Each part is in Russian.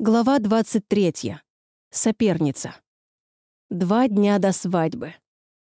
Глава 23. Соперница. Два дня до свадьбы.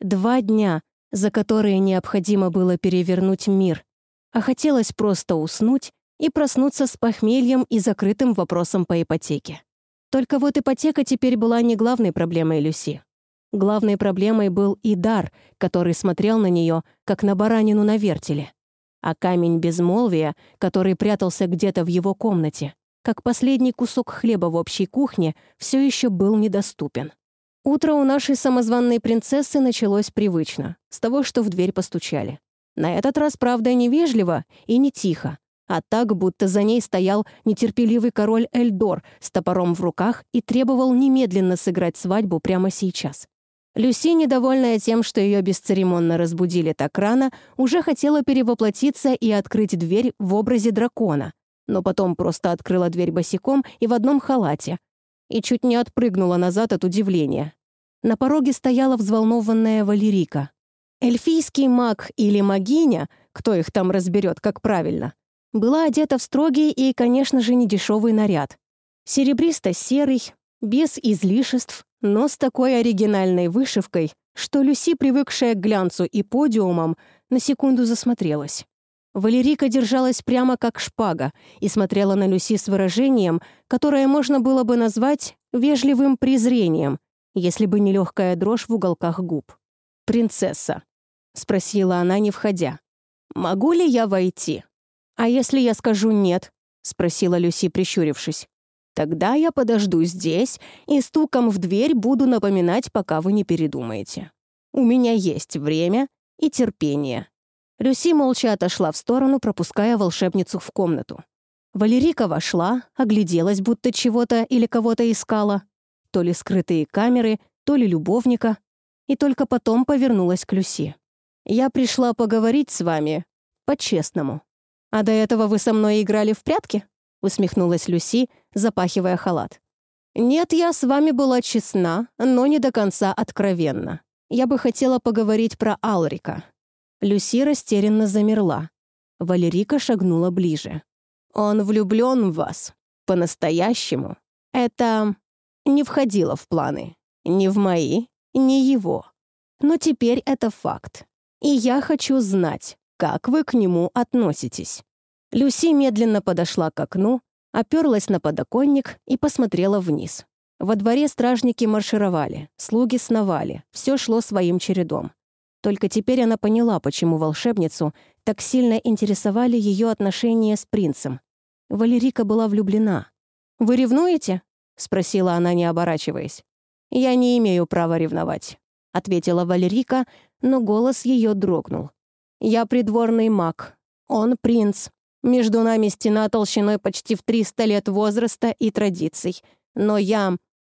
Два дня, за которые необходимо было перевернуть мир, а хотелось просто уснуть и проснуться с похмельем и закрытым вопросом по ипотеке. Только вот ипотека теперь была не главной проблемой Люси. Главной проблемой был Идар, который смотрел на нее, как на баранину на вертеле. А камень безмолвия, который прятался где-то в его комнате — как последний кусок хлеба в общей кухне, все еще был недоступен. Утро у нашей самозванной принцессы началось привычно, с того, что в дверь постучали. На этот раз, правда, не вежливо и не тихо, а так, будто за ней стоял нетерпеливый король Эльдор с топором в руках и требовал немедленно сыграть свадьбу прямо сейчас. Люси, недовольная тем, что ее бесцеремонно разбудили так рано, уже хотела перевоплотиться и открыть дверь в образе дракона, но потом просто открыла дверь босиком и в одном халате. И чуть не отпрыгнула назад от удивления. На пороге стояла взволнованная Валерика. Эльфийский маг или магиня, кто их там разберет, как правильно, была одета в строгий и, конечно же, недешевый наряд. Серебристо-серый, без излишеств, но с такой оригинальной вышивкой, что Люси, привыкшая к глянцу и подиумам, на секунду засмотрелась. Валерика держалась прямо как шпага и смотрела на Люси с выражением, которое можно было бы назвать вежливым презрением, если бы не легкая дрожь в уголках губ. «Принцесса», — спросила она, не входя, — «могу ли я войти?» «А если я скажу «нет», — спросила Люси, прищурившись. «Тогда я подожду здесь и стуком в дверь буду напоминать, пока вы не передумаете. У меня есть время и терпение». Люси молча отошла в сторону, пропуская волшебницу в комнату. Валерика вошла, огляделась, будто чего-то или кого-то искала. То ли скрытые камеры, то ли любовника. И только потом повернулась к Люси. «Я пришла поговорить с вами. По-честному. А до этого вы со мной играли в прятки?» усмехнулась Люси, запахивая халат. «Нет, я с вами была честна, но не до конца откровенна. Я бы хотела поговорить про Алрика. Люси растерянно замерла. Валерика шагнула ближе. «Он влюблен в вас. По-настоящему. Это не входило в планы. Ни в мои, ни его. Но теперь это факт. И я хочу знать, как вы к нему относитесь». Люси медленно подошла к окну, оперлась на подоконник и посмотрела вниз. Во дворе стражники маршировали, слуги сновали, все шло своим чередом. Только теперь она поняла, почему волшебницу так сильно интересовали ее отношения с принцем. Валерика была влюблена. «Вы ревнуете?» — спросила она, не оборачиваясь. «Я не имею права ревновать», — ответила Валерика, но голос ее дрогнул. «Я придворный маг. Он принц. Между нами стена толщиной почти в 300 лет возраста и традиций. Но я...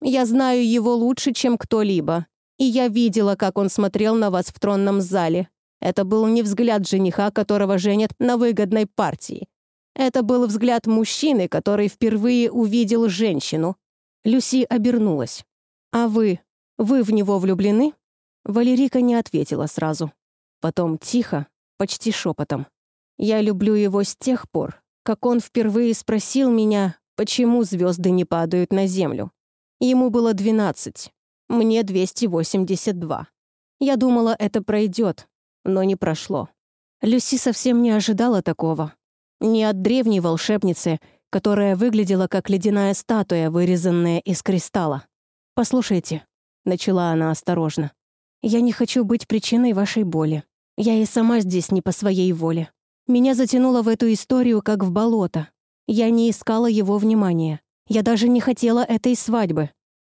Я знаю его лучше, чем кто-либо, и я видела, как он смотрел на вас в тронном зале. Это был не взгляд жениха, которого женят на выгодной партии. Это был взгляд мужчины, который впервые увидел женщину. Люси обернулась. «А вы? Вы в него влюблены?» Валерика не ответила сразу. Потом тихо, почти шепотом. «Я люблю его с тех пор, как он впервые спросил меня, почему звезды не падают на землю. Ему было двенадцать. Мне 282. Я думала, это пройдет, но не прошло. Люси совсем не ожидала такого. Не от древней волшебницы, которая выглядела как ледяная статуя, вырезанная из кристалла. «Послушайте», — начала она осторожно, «я не хочу быть причиной вашей боли. Я и сама здесь не по своей воле. Меня затянуло в эту историю, как в болото. Я не искала его внимания. Я даже не хотела этой свадьбы.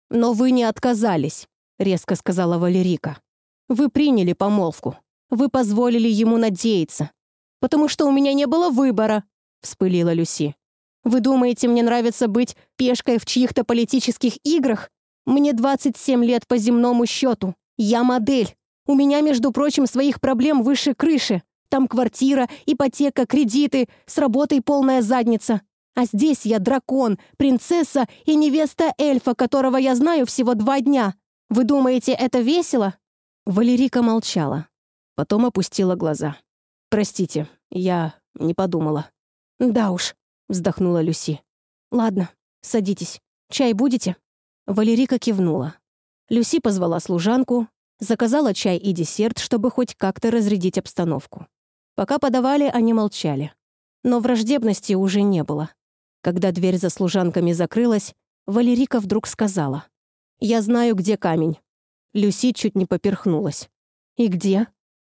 «Но вы не отказались», — резко сказала Валерика. «Вы приняли помолвку. Вы позволили ему надеяться. Потому что у меня не было выбора», — вспылила Люси. «Вы думаете, мне нравится быть пешкой в чьих-то политических играх? Мне 27 лет по земному счету. Я модель. У меня, между прочим, своих проблем выше крыши. Там квартира, ипотека, кредиты, с работой полная задница. А здесь я дракон, принцесса и невеста эльфа, которого я знаю всего два дня. Вы думаете, это весело?» Валерика молчала. Потом опустила глаза. «Простите, я не подумала». «Да уж», — вздохнула Люси. «Ладно, Садитесь. Чай будете?» Валерика кивнула. Люси позвала служанку, заказала чай и десерт, чтобы хоть как-то разрядить обстановку. Пока подавали, они молчали. Но враждебности уже не было. Когда дверь за служанками закрылась, Валерика вдруг сказала. «Я знаю, где камень». Люси чуть не поперхнулась. «И где?»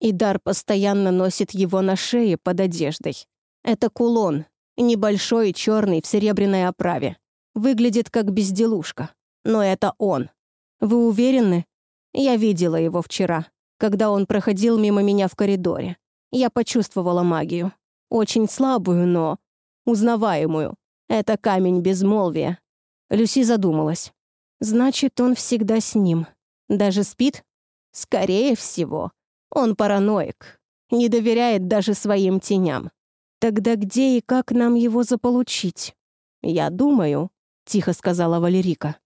Идар постоянно носит его на шее под одеждой. Это кулон, небольшой черный в серебряной оправе. Выглядит как безделушка. Но это он. Вы уверены? Я видела его вчера, когда он проходил мимо меня в коридоре. Я почувствовала магию. Очень слабую, но узнаваемую. Это камень безмолвия. Люси задумалась. Значит, он всегда с ним. Даже спит? Скорее всего. Он параноик. Не доверяет даже своим теням. Тогда где и как нам его заполучить? Я думаю, тихо сказала Валерика.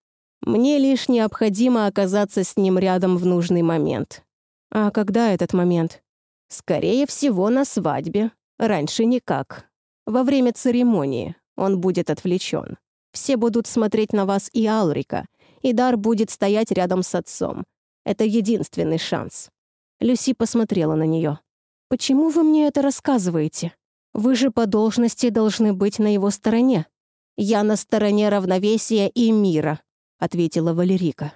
Мне лишь необходимо оказаться с ним рядом в нужный момент. А когда этот момент? Скорее всего, на свадьбе. Раньше никак. Во время церемонии он будет отвлечен. Все будут смотреть на вас и Алрика, и Дар будет стоять рядом с отцом. Это единственный шанс. Люси посмотрела на нее. «Почему вы мне это рассказываете? Вы же по должности должны быть на его стороне». «Я на стороне равновесия и мира», — ответила Валерика.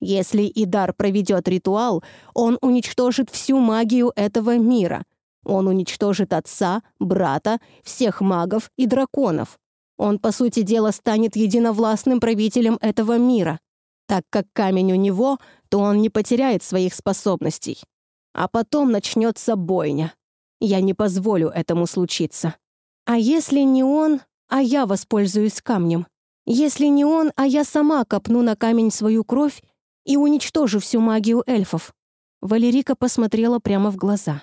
«Если Идар проведет ритуал, он уничтожит всю магию этого мира. Он уничтожит отца, брата, всех магов и драконов. Он, по сути дела, станет единовластным правителем этого мира. Так как камень у него, то он не потеряет своих способностей. А потом начнется бойня. Я не позволю этому случиться. А если не он, а я воспользуюсь камнем? Если не он, а я сама копну на камень свою кровь и уничтожу всю магию эльфов? Валерика посмотрела прямо в глаза.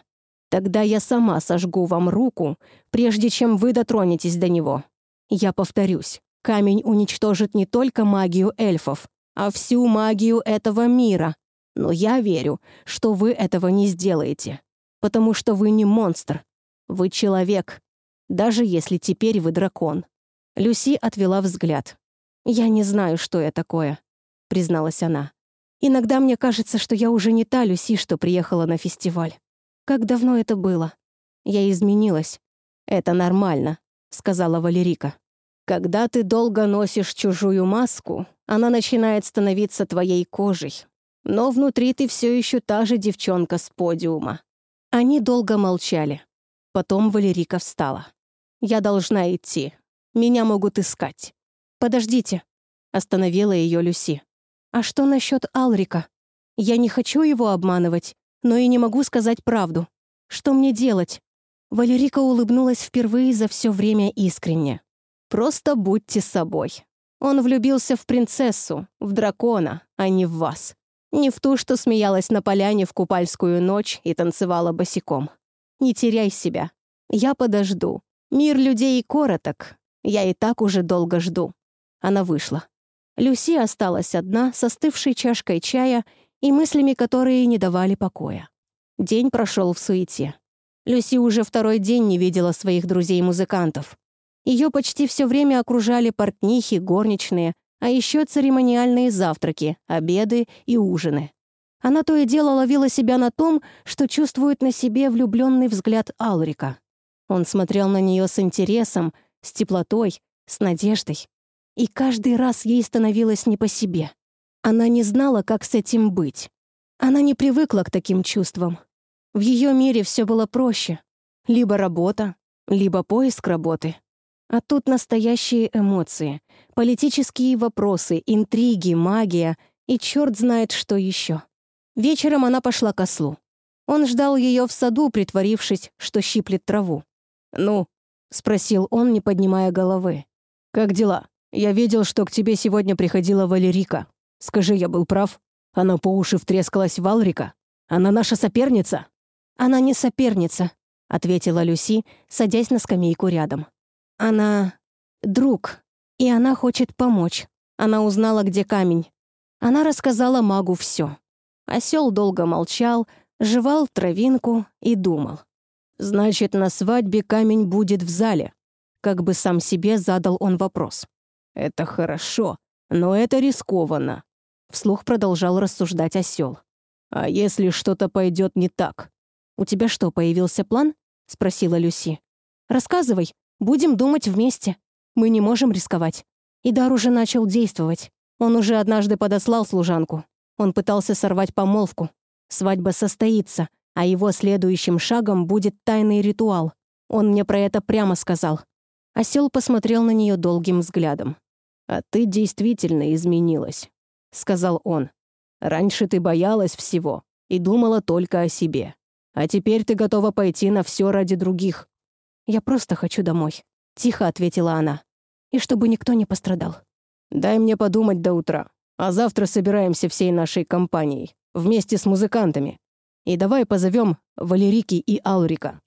Тогда я сама сожгу вам руку, прежде чем вы дотронетесь до него. Я повторюсь, камень уничтожит не только магию эльфов, а всю магию этого мира. Но я верю, что вы этого не сделаете, потому что вы не монстр. Вы человек, даже если теперь вы дракон». Люси отвела взгляд. «Я не знаю, что я такое», — призналась она. «Иногда мне кажется, что я уже не та Люси, что приехала на фестиваль. Как давно это было? Я изменилась. Это нормально», — сказала Валерика. «Когда ты долго носишь чужую маску, она начинает становиться твоей кожей, но внутри ты все еще та же девчонка с подиума». Они долго молчали. Потом Валерика встала. «Я должна идти. Меня могут искать». «Подождите», — остановила ее Люси. «А что насчет Алрика? Я не хочу его обманывать, но и не могу сказать правду. Что мне делать?» Валерика улыбнулась впервые за все время искренне. «Просто будьте собой. Он влюбился в принцессу, в дракона, а не в вас. Не в ту, что смеялась на поляне в купальскую ночь и танцевала босиком. Не теряй себя. Я подожду. Мир людей короток. Я и так уже долго жду. Она вышла. Люси осталась одна с остывшей чашкой чая и мыслями, которые не давали покоя. День прошел в суете. Люси уже второй день не видела своих друзей-музыкантов. Ее почти все время окружали портнихи, горничные, а еще церемониальные завтраки, обеды и ужины. Она то и дело ловила себя на том, что чувствует на себе влюбленный взгляд Алрика. Он смотрел на нее с интересом, с теплотой, с надеждой. И каждый раз ей становилось не по себе. Она не знала, как с этим быть. Она не привыкла к таким чувствам. В ее мире все было проще. Либо работа, либо поиск работы. А тут настоящие эмоции, политические вопросы, интриги, магия и черт знает что еще. Вечером она пошла к ослу. Он ждал ее в саду, притворившись, что щиплет траву. «Ну?» — спросил он, не поднимая головы. «Как дела? Я видел, что к тебе сегодня приходила Валерика. Скажи, я был прав? Она по уши втрескалась в Алрика? Она наша соперница?» «Она не соперница», — ответила Люси, садясь на скамейку рядом. Она друг, и она хочет помочь. Она узнала, где камень. Она рассказала магу все. Осел долго молчал, жевал травинку и думал. «Значит, на свадьбе камень будет в зале», как бы сам себе задал он вопрос. Это хорошо, но это рискованно. Вслух продолжал рассуждать осел. А если что-то пойдет не так? У тебя что, появился план? Спросила Люси. Рассказывай, будем думать вместе. Мы не можем рисковать. Идар уже начал действовать. Он уже однажды подослал служанку. Он пытался сорвать помолвку. Свадьба состоится, а его следующим шагом будет тайный ритуал. Он мне про это прямо сказал. Осел посмотрел на нее долгим взглядом. «А ты действительно изменилась», — сказал он. «Раньше ты боялась всего и думала только о себе. А теперь ты готова пойти на все ради других». «Я просто хочу домой», — тихо ответила она. «И чтобы никто не пострадал». «Дай мне подумать до утра, а завтра собираемся всей нашей компанией, вместе с музыкантами. И давай позовем Валерики и Алрика.